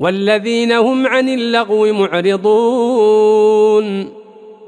والذين هم عن اللغو معرضون.